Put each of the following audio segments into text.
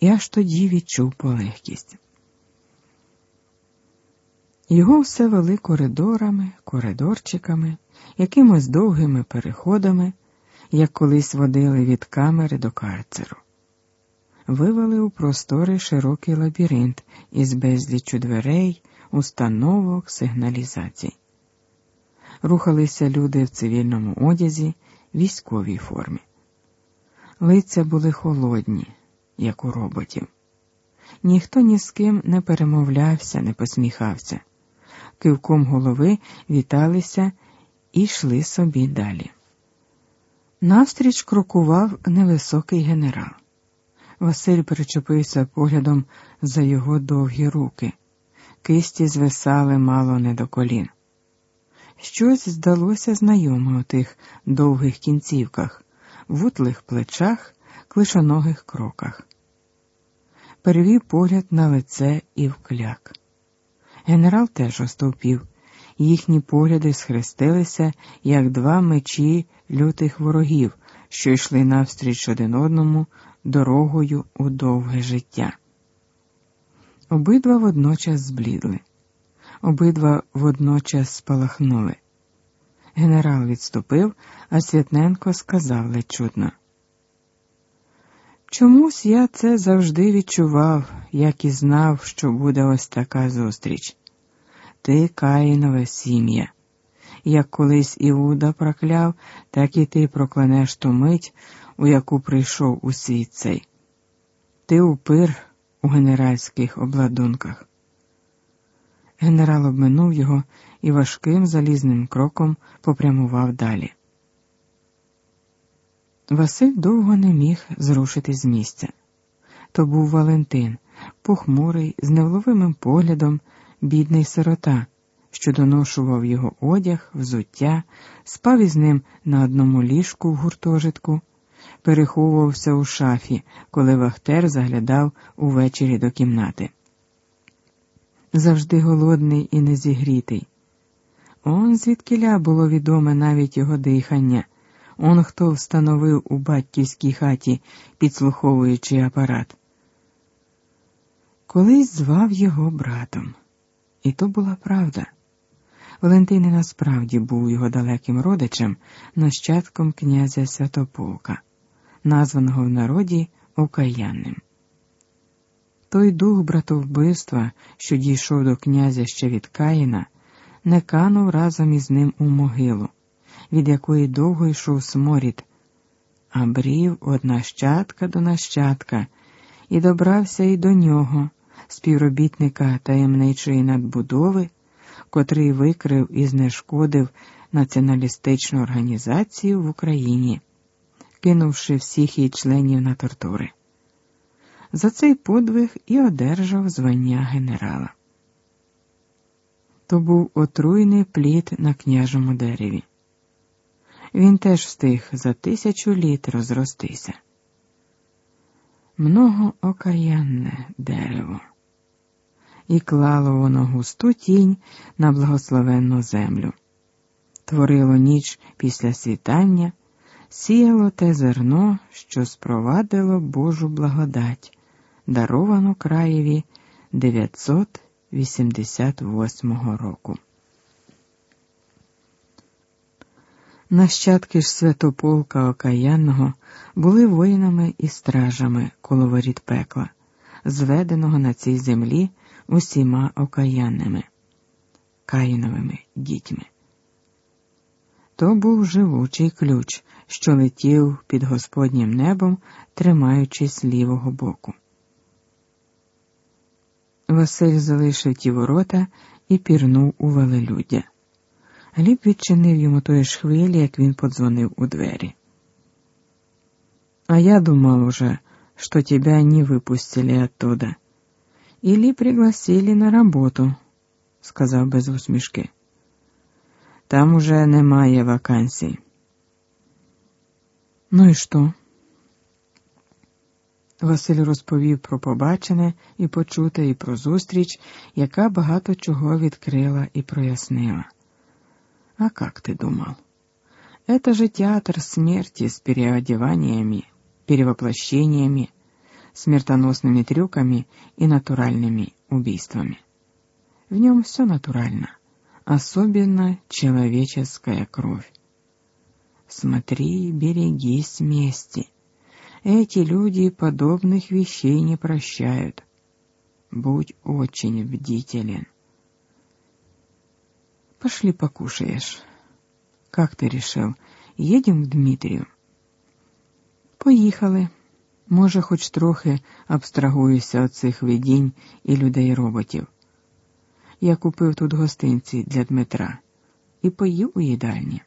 і аж тоді відчув полегкість. Його все вели коридорами, коридорчиками, якимось довгими переходами, як колись водили від камери до карцеру. Вивели у просторий широкий лабіринт із безліччю дверей, установок, сигналізацій. Рухалися люди в цивільному одязі, військовій формі. Лиця були холодні, як у роботів. Ніхто ні з ким не перемовлявся, не посміхався кивком голови віталися і йшли собі далі. Навстріч крокував невисокий генерал. Василь причепився поглядом за його довгі руки, кисті звисали мало не до колін. Щось здалося знайоме у тих довгих кінцівках, вутлих плечах, клишоногих кроках. Перевів погляд на лице і вкляк. Генерал теж остовпів, їхні погляди схрестилися, як два мечі лютих ворогів, що йшли навстріч один одному дорогою у довге життя. Обидва водночас зблідли, обидва водночас спалахнули. Генерал відступив, а Святненко сказав ледь чутно. Чомусь я це завжди відчував, як і знав, що буде ось така зустріч. Ти Каїнове сім'я. Як колись Іуда прокляв, так і ти проклянеш ту мить, у яку прийшов у світ цей. Ти упир у генеральських обладунках. Генерал обминув його і важким залізним кроком попрямував далі. Василь довго не міг зрушити з місця. То був Валентин, похмурий, з невловимим поглядом, бідний сирота, що доношував його одяг, взуття, спав із ним на одному ліжку в гуртожитку, переховувався у шафі, коли Вахтер заглядав увечері до кімнати. Завжди голодний і незігрітий. Он звідкиля було відоме навіть його дихання. Он хто встановив у батьківській хаті, підслуховуючи апарат. Колись звав його братом, і то була правда. Валентин насправді був його далеким родичем, нащадком князя Святополка, названого в народі Окаянним. Той дух братовбивства, що дійшов до князя ще від Каїна, не канув разом із ним у могилу від якої довго йшов сморід, а брів од нащадка до нащадка, і добрався і до нього, співробітника таємничої надбудови, котрий викрив і знешкодив націоналістичну організацію в Україні, кинувши всіх її членів на тортури. За цей подвиг і одержав звання генерала. То був отруйний плід на княжому дереві він теж встиг за тисячу літ розростися. Много окаянне дерево, і клало воно густу тінь на благословенну землю, творило ніч після світання, сіяло те зерно, що спровадило Божу благодать, даровану краєві 988 року. Нащадки ж святополка Окаянного були воїнами і стражами коло воріт пекла, зведеного на цій землі усіма окаянними, каїновими дітьми. То був живучий ключ, що летів під Господнім небом, тримаючись лівого боку. Василь залишив ті ворота і пірнув у велелюддя. Гліб відчинив йому тої ж хвилі, як він подзвонив у двері. А я думал уже, что тебя не выпустили оттуда. Или пригласили на работу, сказав без усмішки. Там уже немає вакансій. Ну і що? Василь розповів про побачене і почуте, і про зустріч, яка багато чого відкрила і прояснила. А как ты думал? Это же театр смерти с переодеваниями, перевоплощениями, смертоносными трюками и натуральными убийствами. В нем все натурально, особенно человеческая кровь. Смотри, берегись мести. Эти люди подобных вещей не прощают. Будь очень бдителен. Пошли покушаешь. Как ты решил? Едем к Дмитрию? Поїхали. Може, хоч трохи абстрагуюся від цих видінь і людей роботів. Я купив тут гостинці для Дмитра і поїв у їдальні.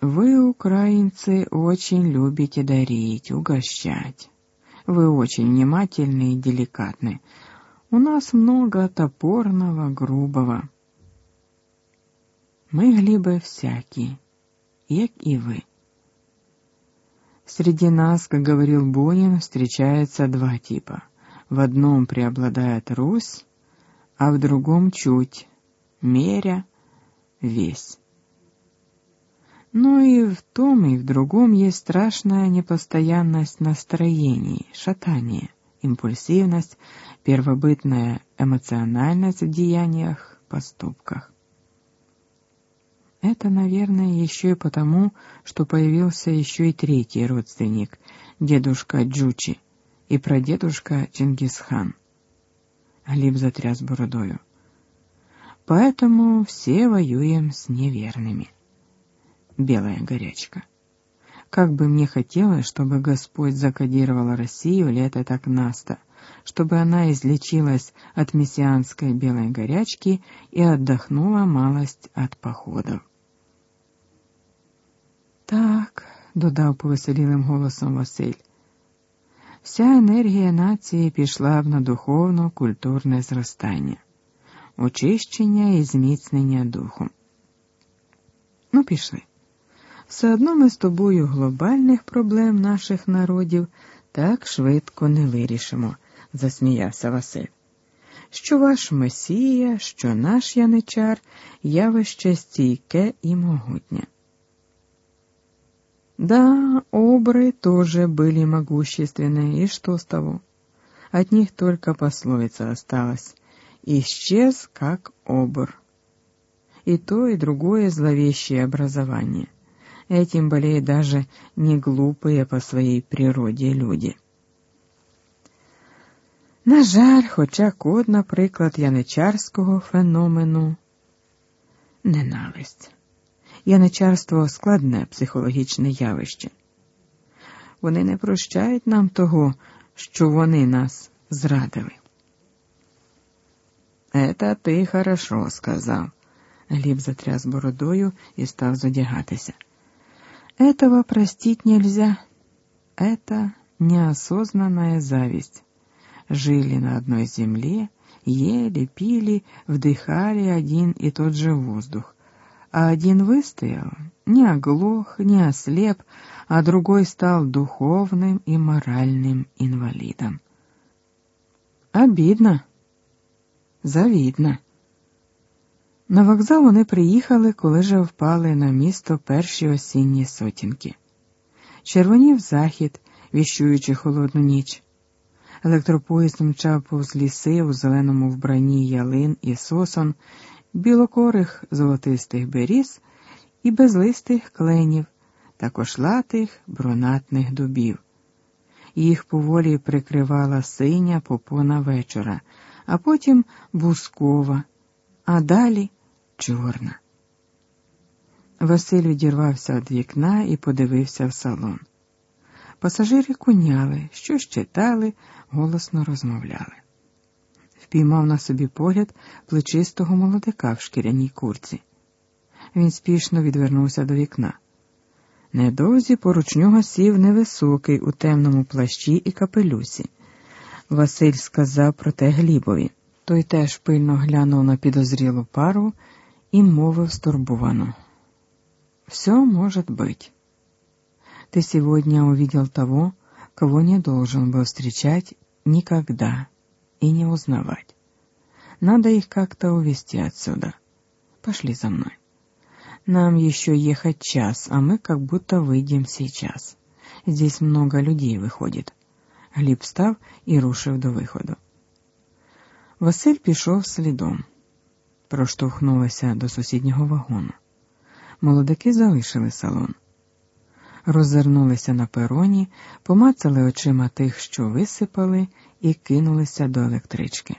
Вы, украинцы, очень любите дарить, угощать. Вы очень внимательны и деликатны. У нас много топорного, грубого. Мы, Глебы, всякие, як и вы. Среди нас, как говорил Бунин, встречается два типа. В одном преобладает Русь, а в другом чуть, меря, весь. Но и в том, и в другом есть страшная непостоянность настроений, шатание, импульсивность, первобытная эмоциональность в деяниях, поступках. Это, наверное, еще и потому, что появился еще и третий родственник, дедушка Джучи и прадедушка Чингисхан. Глеб затряс бородою. Поэтому все воюем с неверными белая горячка. Как бы мне хотелось, чтобы Господь закодировал Россию лето так наста, чтобы она излечилась от мессианской белой горячки и отдохнула малость от походов. Так, додав повеселілим голосом Василь, вся енергія нації пішла б на духовно культурне зростання, очищення і зміцнення духу. Ну, пішли. Все одно ми з тобою глобальних проблем наших народів так швидко не вирішимо, засміявся Василь. Що ваш Месія, що наш яничар явище стійке і могутнє. Да, обры тоже были могущественные, и что с того? От них только пословица осталась. Исчез, как обр. И то, и другое зловещее образование — этим болеют даже не глупые по своей природі люди. На жаль, хоча код, наприклад, яничарського феномену ненависть. Яничарство складне психологічне явище. Вони не прощають нам того, що вони нас зрадили. «Это ти хорошо сказав. Гліб затряс бородою і став задягатися. Этого простить нельзя. Это неосознанная зависть. Жили на одной земле, ели, пили, вдыхали один и тот же воздух. А один выстоял, не оглох, не ослеп, а другой стал духовным и моральным инвалидом. Обидно, завидно. На вокзал вони приїхали, коли вже впали на місто перші осінні сотінки. Червонів захід, віщуючи холодну ніч. Електропоїзд мчав повз ліси у зеленому вбранні ялин і сосон, білокорих золотистих беріз і безлистих кленів та кошлатих бронатних дубів. Їх поволі прикривала синя попона вечора, а потім бускова, а далі чорна. Василь відірвався від вікна і подивився в салон. Пасажири куняли, щось читали, голосно розмовляли. Впіймав на собі погляд плечистого молодика в шкіряній курці. Він спішно відвернувся до вікна. Недовзі поруч нього сів невисокий у темному плащі і капелюсі. Василь сказав про те Глібові. Той теж пильно глянув на підозрілу пару и мовив стурбовано. «Все может быть. Ты сегодня увидел того, кого не должен был встречать никогда и не узнавать. Надо их как-то увести отсюда. Пошли за мной. Нам еще ехать час, а мы как будто выйдем сейчас. здесь много людей виходить. Гліб встав і рушив до виходу. Василь пішов слідом, Проштовхнулися до сусіднього вагону. Молодики залишили салон, роззирнулися на пероні, помацали очима тих, що висипали, і кинулися до електрички.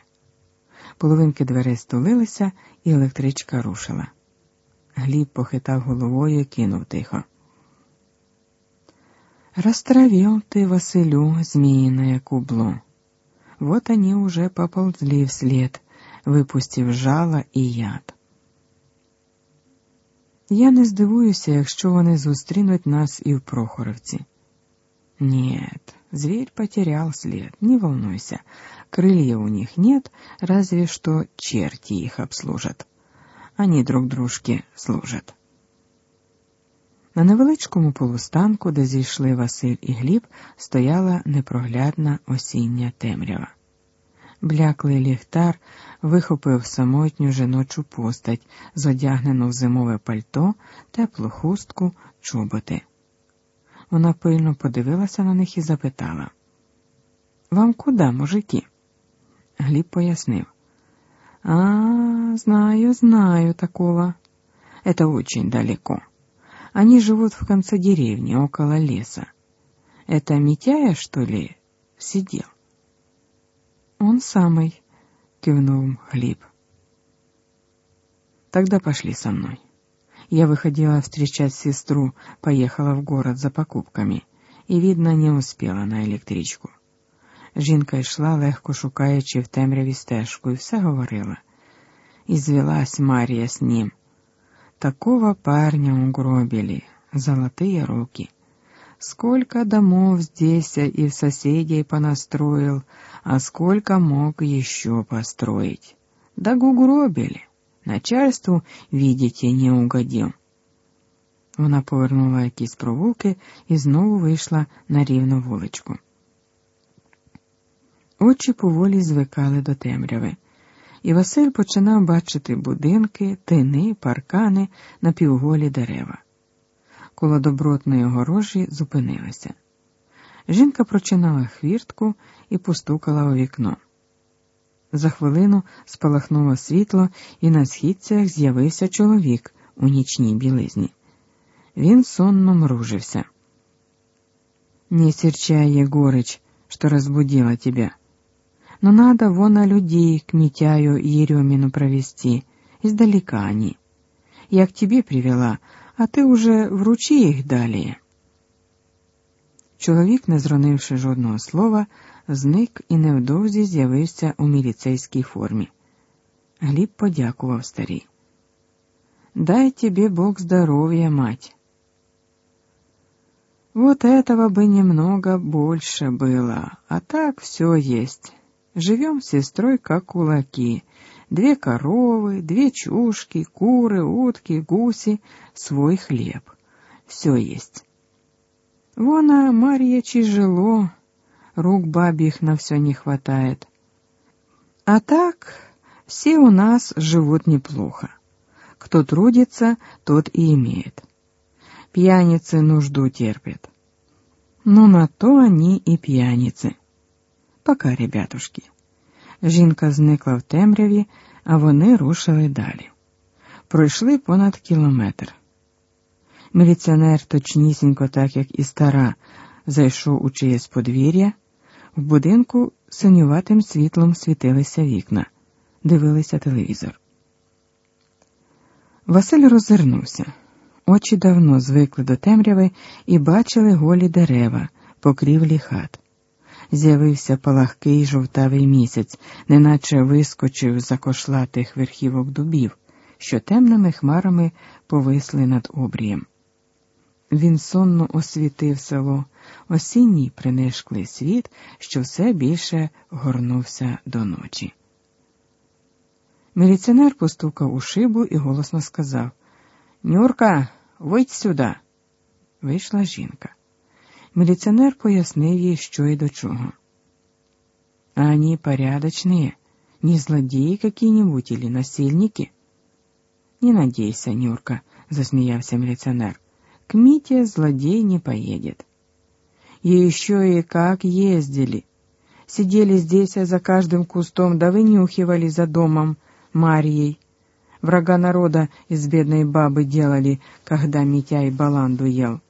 Половинки дверей стулилися, і електричка рушила. Гліб похитав головою і кинув тихо. Растравил ты, Василю, змеиное кубло. Вот они уже поползли вслед, випустив жало і яд. Я не здивуюся, якщо вони зустрінуть нас і в Прохоровці. Нет, зверь потерял след, не волнуйся, крылья у них нет, разве что черти их обслужат. Они друг дружке служат. На невеличкому полустанку, де зійшли Василь і Гліб, стояла непроглядна осіння темрява. Бляклий ліхтар вихопив самотню жіночу постать, зодягнену в зимове пальто, теплу хустку, чоботи. Вона пильно подивилася на них і запитала Вам куди, мужики? Гліб пояснив. А, знаю, знаю такого. Это очень далеко. Они живут в конце деревни, около леса. Это Митяя, что ли, сидел? Он самый, кивнул Глеб. Тогда пошли со мной. Я выходила встречать сестру, поехала в город за покупками і, видно, не успіла на електричку. Жінка йшла, легко шукаючи в темряві стежку, і все говорила. І звелась Марія з ним. Такого парня угробили, золотые руки. Сколько домов здесь и соседей понастроил, а сколько мог еще построить. Да угробили. Начальству, видите, не угодил. Вона повернула якісь провулки і знову вийшла на рівну вуличку. Очі поволі звикали до темряви і Василь починав бачити будинки, тини, паркани, напівголі дерева. Коло добротної огорожі зупинилися. Жінка прочинала хвіртку і постукала у вікно. За хвилину спалахнуло світло, і на східцях з'явився чоловік у нічній білизні. Він сонно мружився. Не серчай, Егорыч, что разбудила тебя. но надо вон на людей к Митяю Еремину провести, издалека они. Я к тебе привела, а ти уже вручи їх далі. Чоловік, не зронивши жодного слова, зник і невдовзі з'явився у міліцейській формі. Гліб подякував старій. Дай тебе Бог здоров'я, мать. Вот этого бы немного больше было, а так все есть. Живем с сестрой как кулаки. Две коровы, две чушки, куры, утки, гуси, свой хлеб. Все есть. Вон, а Марья тяжело, рук бабьих на все не хватает. А так, все у нас живут неплохо. Кто трудится, тот и имеет. Пьяницы нужду терпят. Но на то они и пьяницы. Пока, ребятушки. Жінка зникла в темряві, а вони рушили далі. Пройшли понад кілометр. Міліціонер, точнісінько, так як і стара, зайшов у чиєсь подвір'я. В будинку синюватим світлом світилися вікна, дивилися телевізор. Василь роззирнувся. Очі давно звикли до темряви і бачили голі дерева, покрівлі хат з'явився палахкий жовтавий місяць, неначе вискочив за кошлатих верхівок дубів, що темними хмарами повисли над обрієм. Він сонно освітив село, осінній принишклий світ, що все більше горнувся до ночі. Міліціонер постукав у шибу і голосно сказав Нюрка, вийдь сюди. Вийшла жінка. Милиционер пояснив їй, що і до чого. А они порядочные, не злодеи какие-нибудь или насильники? Не надейся, Нюрка, засмеялся милиционер. К Мите злодей не поедет. И еще и как ездили. Сидели здесь за каждым кустом, да вынюхивали за домом Марией. Врага народа из бедной бабы делали, когда Митяй баланду ел.